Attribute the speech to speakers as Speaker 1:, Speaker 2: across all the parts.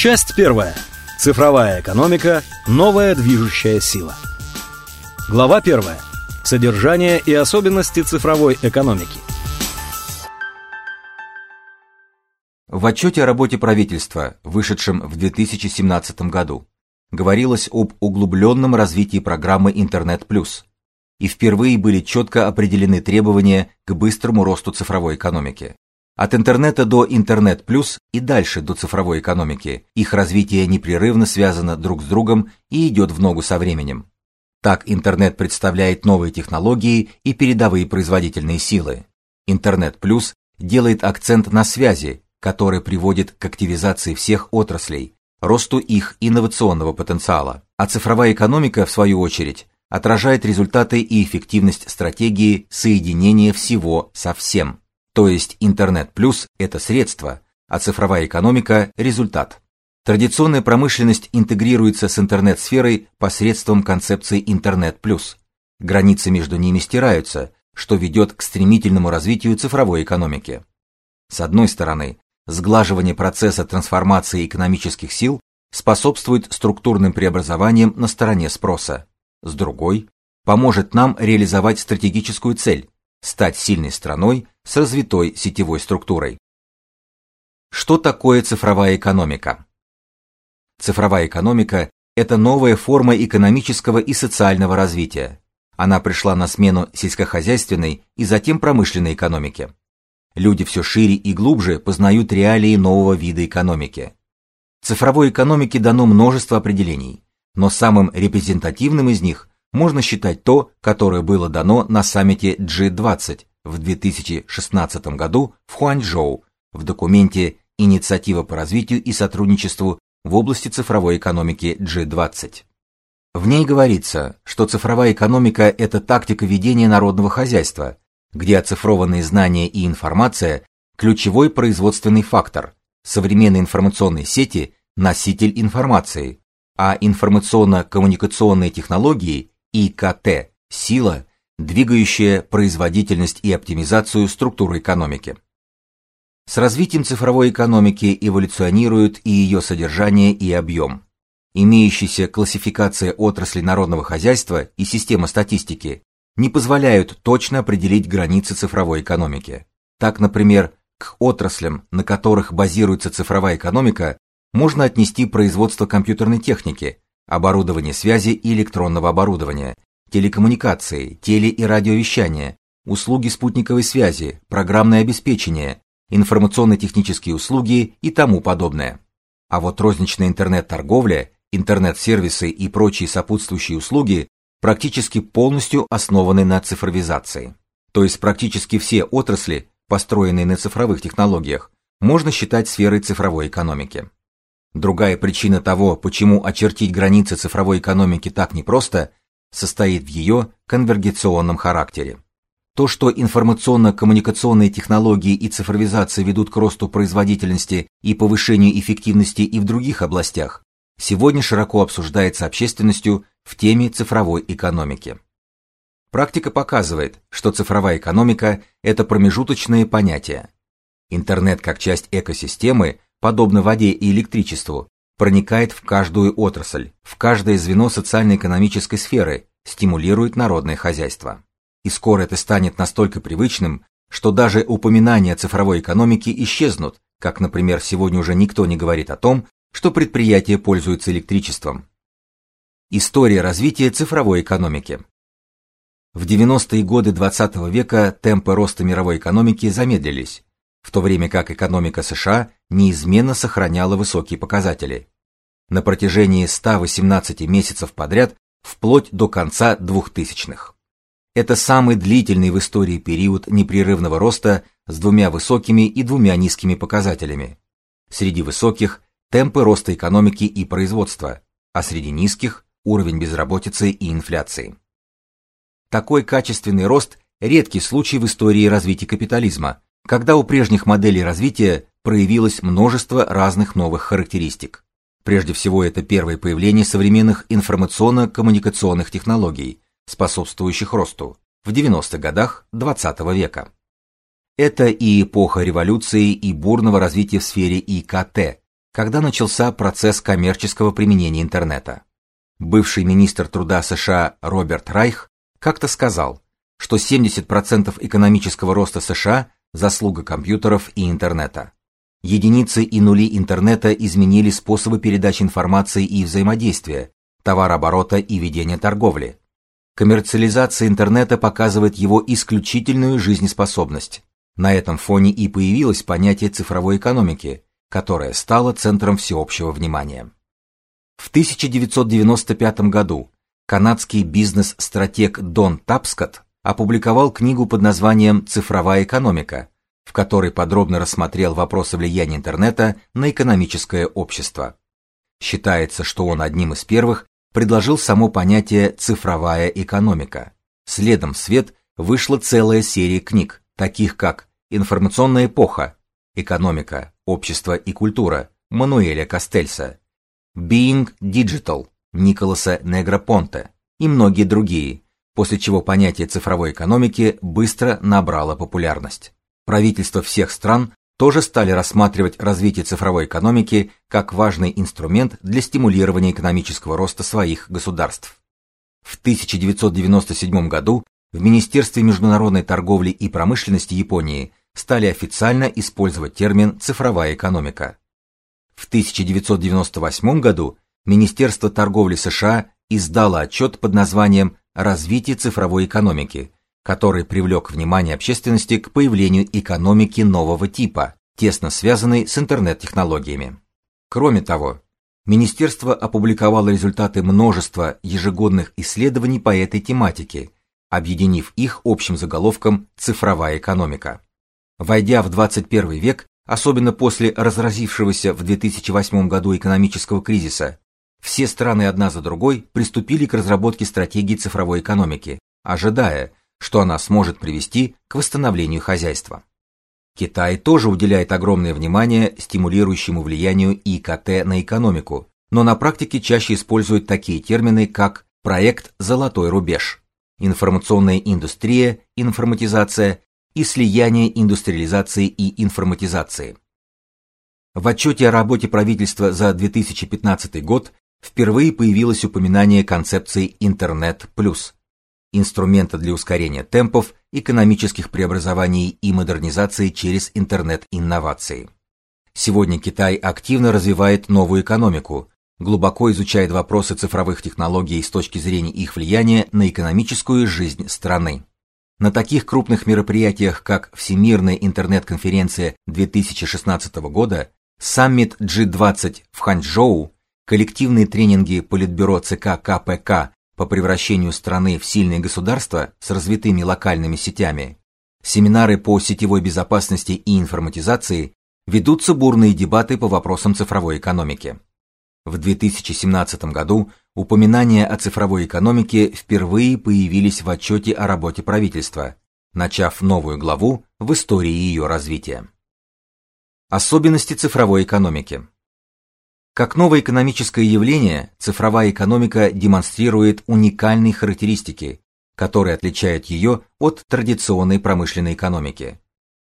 Speaker 1: Часть первая. Цифровая экономика. Новая движущая сила. Глава первая. Содержание и особенности цифровой экономики.
Speaker 2: В отчете о работе правительства, вышедшем в 2017 году, говорилось об углубленном развитии программы Интернет плюс. И впервые были четко определены требования к быстрому росту цифровой экономики. От интернета до интернет плюс и дальше до цифровой экономики. Их развитие непрерывно связано друг с другом и идет в ногу со временем. Так интернет представляет новые технологии и передовые производительные силы. Интернет плюс делает акцент на связи, который приводит к активизации всех отраслей, росту их инновационного потенциала. А цифровая экономика, в свою очередь, отражает результаты и эффективность стратегии соединения всего со всем. То есть интернет плюс это средство, а цифровая экономика результат. Традиционная промышленность интегрируется с интернет-сферой посредством концепции интернет плюс. Границы между ними стираются, что ведет к стремительному развитию цифровой экономики. С одной стороны, сглаживание процесса трансформации экономических сил способствует структурным преобразованиям на стороне спроса. С другой, поможет нам реализовать стратегическую цель стать сильной страной с развитой сетевой структурой. Что такое цифровая экономика? Цифровая экономика это новая форма экономического и социального развития. Она пришла на смену сельскохозяйственной и затем промышленной экономике. Люди все шире и глубже познают реалии нового вида экономики. Цифровой экономике дано множество определений, но самым репрезентативным из них можно считать то, которое было дано на саммите G20 в 2016 году в Хуанчжоу в документе Инициатива по развитию и сотрудничеству в области цифровой экономики G20. В ней говорится, что цифровая экономика это тактика ведения народного хозяйства, где оцифрованные знания и информация ключевой производственный фактор. Современные информационные сети носитель информации, а информационно-коммуникационные технологии ИКТ сила, двигающая производительность и оптимизацию структуры экономики. С развитием цифровой экономики эволюционирует и ее содержание и объем. Имеющаяся классификация отраслей народного хозяйства и система статистики не позволяют точно определить границы цифровой экономики. Так, например, к отраслям, на которых базируется цифровая экономика, можно отнести производство компьютерной техники, оборудование связи и электронного оборудования, телекоммуникации, теле- и радиовещание, услуги спутниковой связи, программное обеспечение, информационно-технические услуги и тому подобное. А вот розничная интернет-торговля, интернет-сервисы и прочие сопутствующие услуги практически полностью основаны на цифровизации. То есть практически все отрасли, построенные на цифровых технологиях, можно считать сферой цифровой экономики. Другая причина того, почему очертить границы цифровой экономики так непросто, состоит в ее конвергенционном характере. То, что информационно-коммуникационные технологии и цифровизация ведут к росту производительности и повышению эффективности и в других областях, сегодня широко обсуждается общественностью в теме цифровой экономики. Практика показывает, что цифровая экономика это промежуточное понятие. Интернет как часть экосистемы, подобно воде и электричеству, проникает в каждую отрасль, в каждое звено социально-экономической сферы, стимулирует народное хозяйство. И скоро это станет настолько привычным, что даже упоминания цифровой экономике исчезнут, как, например, сегодня уже никто не говорит о том, что предприятия пользуются электричеством. История развития цифровой экономики. В 90-е годы 20 -го века темпы роста мировой экономики замедлились, в то время как экономика США неизменно сохраняла высокие показатели. На протяжении 118 месяцев подряд, вплоть до конца 2000-х. Это самый длительный в истории период непрерывного роста с двумя высокими и двумя низкими показателями. Среди высоких темпы роста экономики и производства, а среди низких уровень безработицы и инфляции. Такой качественный рост редкий случай в истории развития капитализма, когда у прежних моделей развития проявилось множество разных новых характеристик. Прежде всего, это первое появление современных информационно-коммуникационных технологий, способствующих росту в 90-х годах XX -го века. Это и эпоха революции и бурного развития в сфере ИКТ, когда начался процесс коммерческого применения интернета. Бывший министр труда США Роберт Райх как-то сказал, что 70% экономического роста США заслуга компьютеров и интернета. Единицы и нули интернета изменили способы передачи информации и взаимодействия, товарооборота и ведения торговли. Коммерциализация интернета показывает его исключительную жизнеспособность. На этом фоне и появилось понятие цифровой экономики, которое стало центром всеобщего внимания. В 1995 году канадский бизнес-стратег Дон Тапскот опубликовал книгу под названием Цифровая экономика, в которой подробно рассмотрел вопросы влияния интернета на экономическое общество. Считается, что он одним из первых предложил само понятие цифровая экономика. Следом в свет вышла целая серия книг, таких как Информационная эпоха, Экономика, общество и культура Мануэля Кастельса, Being Digital Николаса Негропонте и многие другие, после чего понятие цифровой экономики быстро набрало популярность. Правительства всех стран тоже стали рассматривать развитие цифровой экономики как важный инструмент для стимулирования экономического роста своих государств. В 1997 году в Министерстве международной торговли и промышленности Японии стали официально использовать термин цифровая экономика. В 1998 году Министерство торговли США издало отчет под названием «Развитие цифровой экономики», который привлек внимание общественности к появлению экономики нового типа, тесно связанной с интернет-технологиями. Кроме того, Министерство опубликовало результаты множества ежегодных исследований по этой тематике, объединив их общим заголовком «Цифровая экономика». Войдя в 21 век, особенно после разразившегося в 2008 году экономического кризиса, все страны одна за другой приступили к разработке стратегии цифровой экономики, ожидая, что она сможет привести к восстановлению хозяйства. Китай тоже уделяет огромное внимание стимулирующему влиянию ИКТ на экономику, но на практике чаще используют такие термины, как проект «Золотой рубеж», информационная индустрия, информатизация и слияние индустриализации и информатизации. В отчете о работе правительства за 2015 год впервые появилось упоминание концепции интернет плюс, инструмента для ускорения темпов экономических преобразований и модернизации через интернет-инновации. Сегодня Китай активно развивает новую экономику, глубоко изучает вопросы цифровых технологий с точки зрения их влияния на экономическую жизнь страны. На таких крупных мероприятиях, как Всемирная интернет-конференция 2016 года, саммит G20 в Ханчжоу, коллективные тренинги Политбюро ЦК КПК по превращению страны в сильное государство с развитыми локальными сетями, семинары по сетевой безопасности и информатизации, ведутся бурные дебаты по вопросам цифровой экономики. В 2017 году упоминания о цифровой экономике впервые появились в отчете о работе правительства, начав новую главу в истории ее развития. Особенности цифровой экономики. Как новое экономическое явление, цифровая экономика демонстрирует уникальные характеристики, которые отличают ее от традиционной промышленной экономики.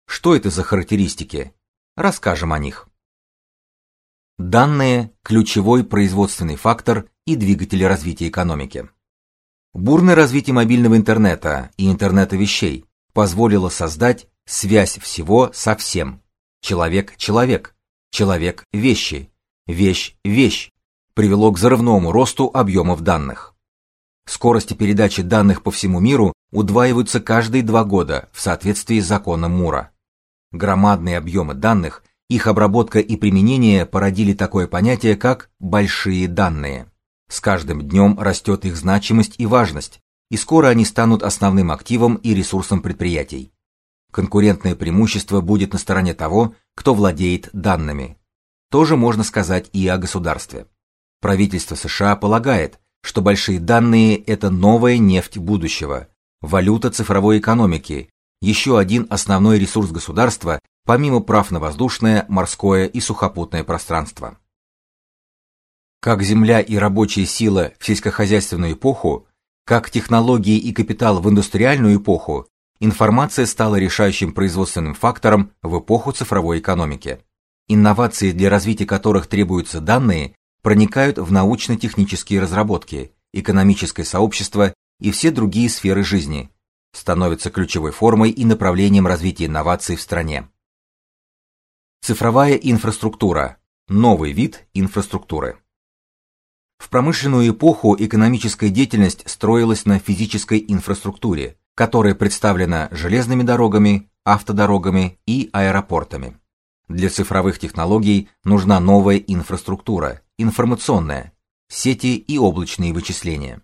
Speaker 2: Что это за характеристики? Расскажем о них. Данные – ключевой производственный фактор и двигатель развития экономики. Бурное развитие мобильного интернета и интернета вещей позволило создать связь всего со всем. Человек-человек, человек-вещи, вещь-вещь, привело к взрывному росту объемов данных. Скорости передачи данных по всему миру удваиваются каждые два года в соответствии с законом Мура. Громадные объемы данных их обработка и применение породили такое понятие, как большие данные. С каждым днем растет их значимость и важность, и скоро они станут основным активом и ресурсом предприятий. Конкурентное преимущество будет на стороне того, кто владеет данными. Тоже можно сказать и о государстве. Правительство США полагает, что большие данные это новая нефть будущего, валюта цифровой экономики, еще один основной ресурс государства, помимо прав на воздушное, морское и сухопутное пространство. Как земля и рабочая сила в сельскохозяйственную эпоху, как технологии и капитал в индустриальную эпоху, информация стала решающим производственным фактором в эпоху цифровой экономики. Инновации, для развития которых требуются данные, проникают в научно-технические разработки, экономическое сообщество и все другие сферы жизни, становятся ключевой формой и направлением развития инноваций в стране. Цифровая инфраструктура новый вид инфраструктуры. В промышленную эпоху экономическая деятельность строилась на физической инфраструктуре, которая представлена железными дорогами, автодорогами и аэропортами. Для цифровых технологий нужна новая инфраструктура, информационная, сети и облачные вычисления.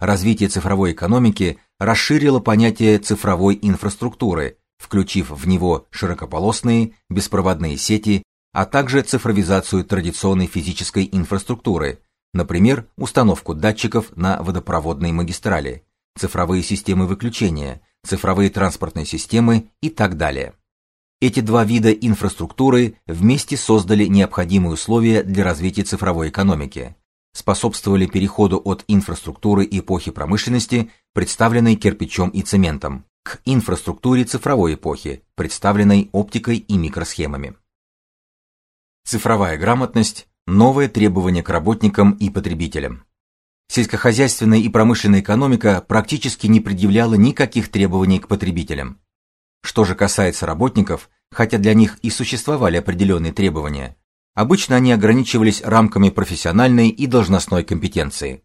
Speaker 2: Развитие цифровой экономики расширило понятие цифровой инфраструктуры, включив в него широкополосные беспроводные сети, а также цифровизацию традиционной физической инфраструктуры, Например, установку датчиков на водопроводной магистрали, цифровые системы выключения, цифровые транспортные системы и так далее. Эти два вида инфраструктуры вместе создали необходимые условия для развития цифровой экономики, способствовали переходу от инфраструктуры эпохи промышленности, представленной кирпичом и цементом, к инфраструктуре цифровой эпохи, представленной оптикой и микросхемами. Цифровая грамотность Новые требования к работникам и потребителям. Сельскохозяйственная и промышленная экономика практически не предъявляла никаких требований к потребителям. Что же касается работников, хотя для них и существовали определенные требования, обычно они ограничивались рамками профессиональной и должностной компетенции.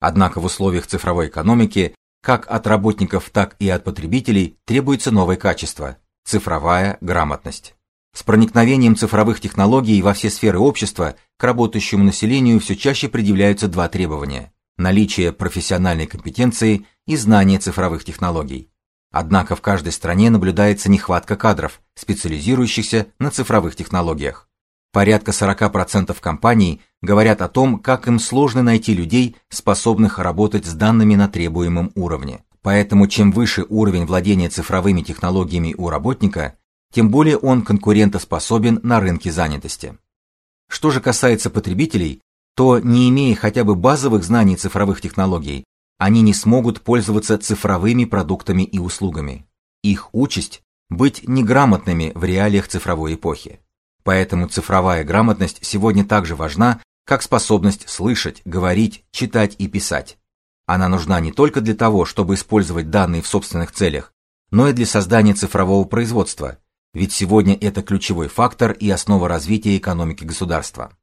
Speaker 2: Однако в условиях цифровой экономики как от работников, так и от потребителей требуется новое качество цифровая грамотность. С проникновением цифровых технологий во все сферы общества к работающему населению все чаще предъявляются два требования: наличие профессиональной компетенции и знание цифровых технологий. Однако в каждой стране наблюдается нехватка кадров, специализирующихся на цифровых технологиях. Порядка 40% компаний говорят о том, как им сложно найти людей, способных работать с данными на требуемом уровне. Поэтому чем выше уровень владения цифровыми технологиями у работника, тем более он конкурентоспособен на рынке занятости. Что же касается потребителей, то не имея хотя бы базовых знаний цифровых технологий, они не смогут пользоваться цифровыми продуктами и услугами. Их участь быть неграмотными в реалиях цифровой эпохи. Поэтому цифровая грамотность сегодня так же важна, как способность слышать, говорить, читать и писать. Она нужна не только для того, чтобы использовать данные в собственных целях, но и для создания цифрового производства, ведь сегодня это ключевой фактор и основа развития экономики государства.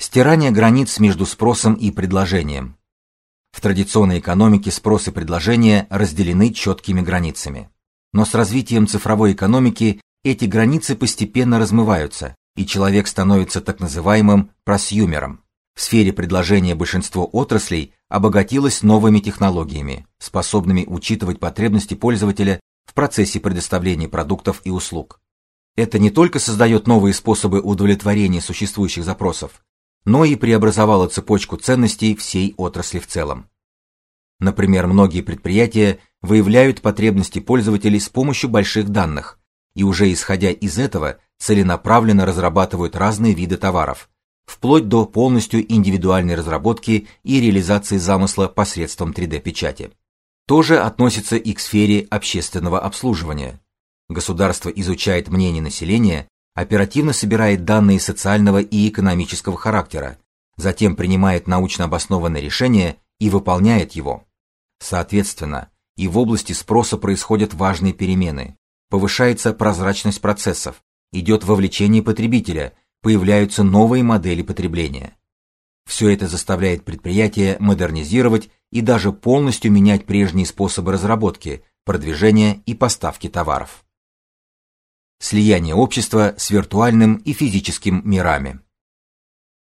Speaker 2: Стирание границ между спросом и предложением. В традиционной экономике спрос и предложение разделены четкими границами. Но с развитием цифровой экономики эти границы постепенно размываются, и человек становится так называемым просьюмером. В сфере предложения большинство отраслей обогатилось новыми технологиями, способными учитывать потребности пользователя в процессе предоставления продуктов и услуг. Это не только создает новые способы удовлетворения существующих запросов, но и преобразовало цепочку ценностей всей отрасли в целом. Например, многие предприятия выявляют потребности пользователей с помощью больших данных и уже исходя из этого целенаправленно разрабатывают разные виды товаров, вплоть до полностью индивидуальной разработки и реализации замысла посредством 3D-печати тоже относится и к сфере общественного обслуживания. Государство изучает мнение населения, оперативно собирает данные социального и экономического характера, затем принимает научно обоснованное решение и выполняет его. Соответственно, и в области спроса происходят важные перемены. Повышается прозрачность процессов, идет вовлечение потребителя, появляются новые модели потребления. Все это заставляет предприятия модернизировать и даже полностью менять прежние способы разработки, продвижения и поставки товаров. Слияние общества с виртуальным и физическим мирами.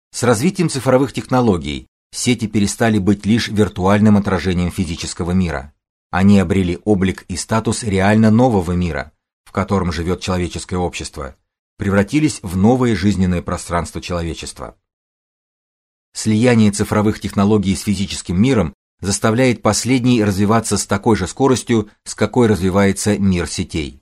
Speaker 2: С развитием цифровых технологий сети перестали быть лишь виртуальным отражением физического мира. Они обрели облик и статус реально нового мира, в котором живет человеческое общество, превратились в новое жизненное пространство человечества. Слияние цифровых технологий с физическим миром заставляет последний развиваться с такой же скоростью, с какой развивается мир сетей.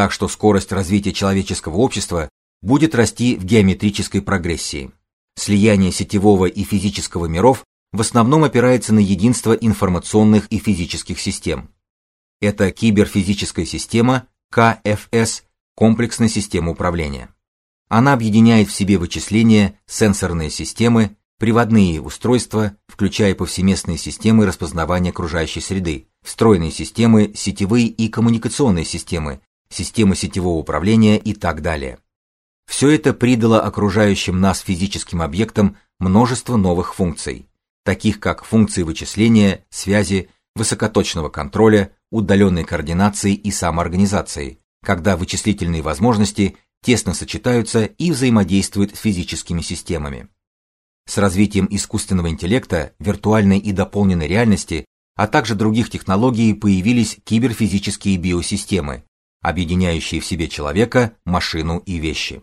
Speaker 2: Так что скорость развития человеческого общества будет расти в геометрической прогрессии. Слияние сетевого и физического миров в основном опирается на единство информационных и физических систем. Это киберфизическая система, КФС, комплексная система управления. Она объединяет в себе вычисления, сенсорные системы, приводные устройства, включая повсеместные системы распознавания окружающей среды, встроенные системы, сетевые и коммуникационные системы, системы сетевого управления и так далее. Все это придало окружающим нас физическим объектам множество новых функций, таких как функции вычисления, связи, высокоточного контроля, удаленной координации и самоорганизации, когда вычислительные возможности тесно сочетаются и взаимодействуют с физическими системами. С развитием искусственного интеллекта, виртуальной и дополненной реальности, а также других технологий появились киберфизические биосистемы, объединяющие в себе человека, машину и вещи.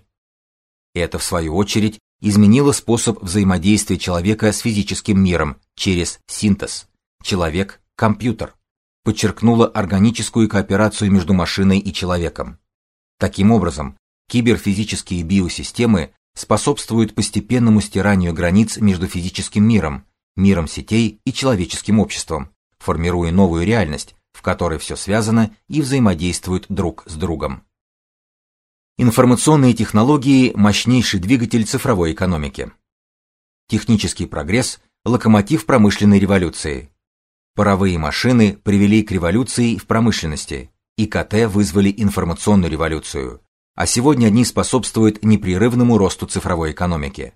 Speaker 2: Это в свою очередь изменило способ взаимодействия человека с физическим миром через синтез человек-компьютер, подчеркнуло органическую кооперацию между машиной и человеком. Таким образом, киберфизические биосистемы способствуют постепенному стиранию границ между физическим миром, миром сетей и человеческим обществом, формируя новую реальность, в которой все связано и взаимодействует друг с другом. Информационные технологии мощнейший двигатель цифровой экономики. Технический прогресс локомотив промышленной революции. Паровые машины привели к революции в промышленности. ИКТ вызвали информационную революцию а сегодня они способствуют непрерывному росту цифровой экономики.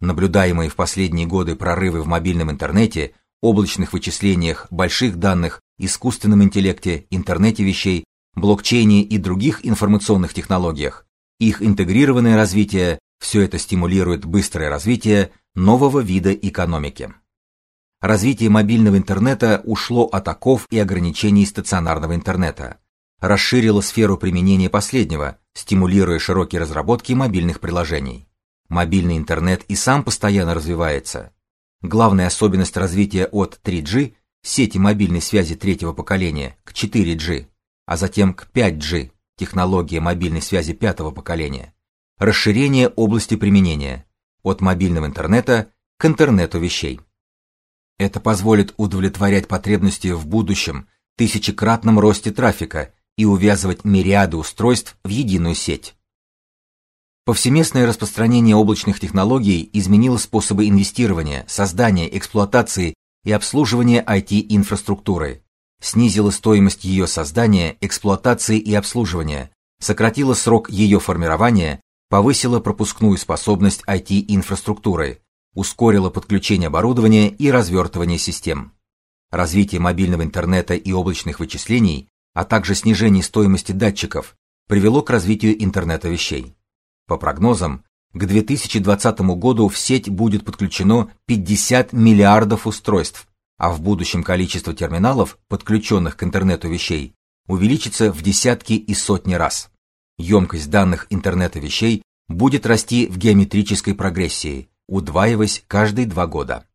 Speaker 2: Наблюдаемые в последние годы прорывы в мобильном интернете, облачных вычислениях, больших данных, искусственном интеллекте, интернете вещей, блокчейне и других информационных технологиях, их интегрированное развитие все это стимулирует быстрое развитие нового вида экономики. Развитие мобильного интернета ушло от оков и ограничений стационарного интернета, расширило сферу применения последнего, стимулируя широкие разработки мобильных приложений. Мобильный интернет и сам постоянно развивается. Главная особенность развития от 3G сети мобильной связи третьего поколения к 4G, а затем к 5G технология мобильной связи пятого поколения. Расширение области применения от мобильного интернета к интернету вещей. Это позволит удовлетворять потребности в будущем тысячекратном росте трафика и увязывать мириады устройств в единую сеть. Повсеместное распространение облачных технологий изменило способы инвестирования, создания, эксплуатации и обслуживания IT-инфраструктуры, снизило стоимость ее создания, эксплуатации и обслуживания, сократило срок ее формирования, повысило пропускную способность IT-инфраструктуры, ускорило подключение оборудования и развертывание систем. Развитие мобильного интернета и облачных вычислений а также снижение стоимости датчиков привело к развитию интернета вещей. По прогнозам, к 2020 году в сеть будет подключено 50 миллиардов устройств, а в будущем количество терминалов, подключенных к интернету вещей, увеличится в десятки и сотни раз. Емкость данных интернета вещей будет расти в геометрической прогрессии, удваиваясь каждые два года.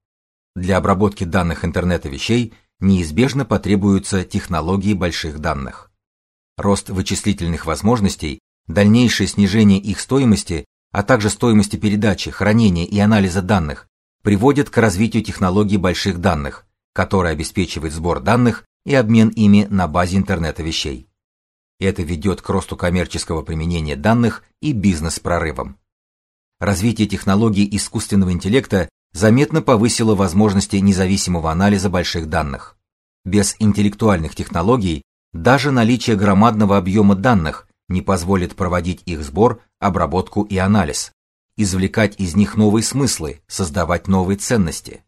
Speaker 2: Для обработки данных интернета вещей неизбежно потребуются технологии больших данных. Рост вычислительных возможностей, дальнейшее снижение их стоимости, а также стоимости передачи, хранения и анализа данных приводят к развитию технологий больших данных, которая обеспечивает сбор данных и обмен ими на базе интернета вещей. Это ведет к росту коммерческого применения данных и бизнес-прорывам. Развитие технологий искусственного интеллекта заметно повысило возможности независимого анализа больших данных. Без интеллектуальных технологий даже наличие громадного объема данных не позволит проводить их сбор, обработку и анализ, извлекать из них новые смыслы, создавать новые ценности.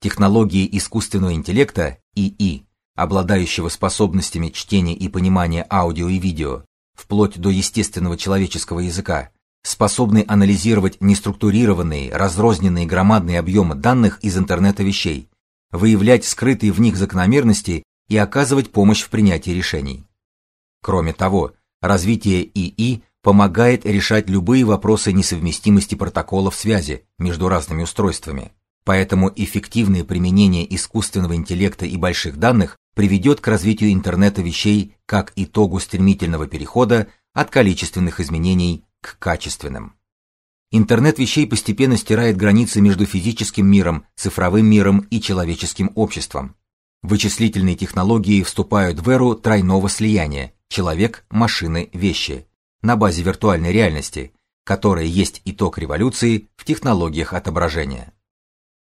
Speaker 2: Технологии искусственного интеллекта ИИ, обладающего способностями чтения и понимания аудио и видео, вплоть до естественного человеческого языка, способный анализировать неструктурированные, разрозненные громадные объемы данных из интернета вещей, выявлять скрытые в них закономерности и оказывать помощь в принятии решений. Кроме того, развитие ИИ помогает решать любые вопросы несовместимости протоколов связи между разными устройствами. Поэтому эффективное применение искусственного интеллекта и больших данных приведет к развитию интернета вещей как итогу стремительного перехода от количественных изменений к качественным. Интернет вещей постепенно стирает границы между физическим миром, цифровым миром и человеческим обществом. Вычислительные технологии вступают в эру тройного слияния человек, машины, вещи на базе виртуальной реальности, которая есть итог революции в технологиях отображения.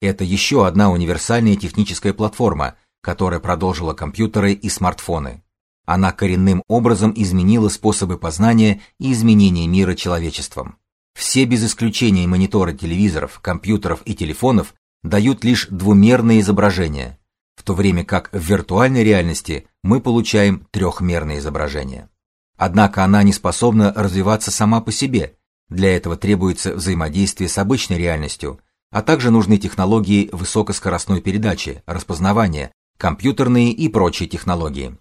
Speaker 2: Это еще одна универсальная техническая платформа, которая продолжила компьютеры и смартфоны. Она коренным образом изменила способы познания и изменения мира человечеством. Все без исключения мониторы телевизоров, компьютеров и телефонов дают лишь двумерные изображения, то время как в виртуальной реальности мы получаем трехмерные изображения. Однако она не способна развиваться сама по себе. Для этого требуется взаимодействие с обычной реальностью, а также нужны технологии высокоскоростной передачи, распознавания, компьютерные и прочие технологии.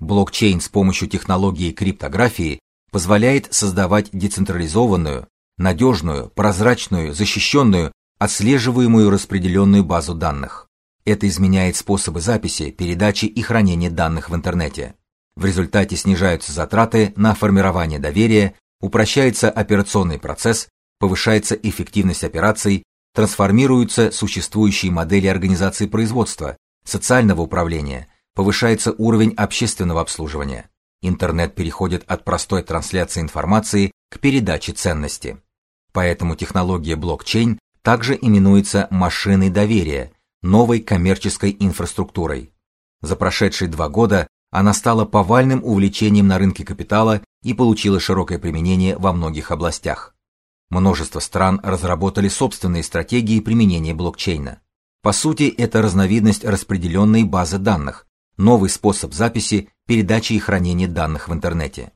Speaker 2: Блокчейн с помощью технологии криптографии позволяет создавать децентрализованную, надежную, прозрачную, защищенную, отслеживаемую распределенную базу данных. Это изменяет способы записи, передачи и хранения данных в интернете. В результате снижаются затраты на формирование доверия, упрощается операционный процесс, повышается эффективность операций, трансформируются существующие модели организации производства, социального управления, повышается уровень общественного обслуживания. Интернет переходит от простой трансляции информации к передаче ценности. Поэтому технология блокчейн также именуется машиной доверия, новой коммерческой инфраструктурой. За прошедшие два года она стала повальным увлечением на рынке капитала и получила широкое применение во многих областях. Множество стран разработали собственные стратегии применения блокчейна. По сути, это разновидность распределенной базы данных, новый способ записи, передачи и хранения данных в интернете.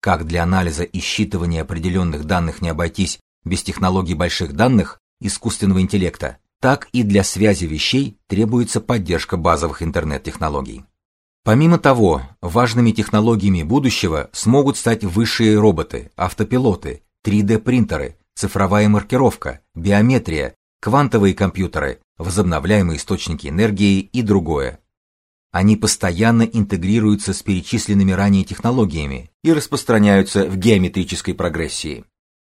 Speaker 2: Как для анализа и считывания определенных данных не обойтись без технологий больших данных, искусственного интеллекта, так и для связи вещей требуется поддержка базовых интернет-технологий. Помимо того, важными технологиями будущего смогут стать высшие роботы, автопилоты, 3D-принтеры, цифровая маркировка, биометрия, квантовые компьютеры, возобновляемые источники энергии и другое. Они постоянно интегрируются с перечисленными ранее технологиями и распространяются в геометрической прогрессии.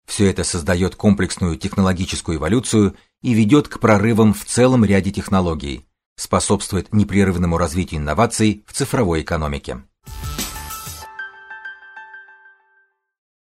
Speaker 2: Все это создает комплексную технологическую эволюцию и ведет к прорывам в целом ряде технологий, способствует непрерывному развитию инноваций в цифровой экономике.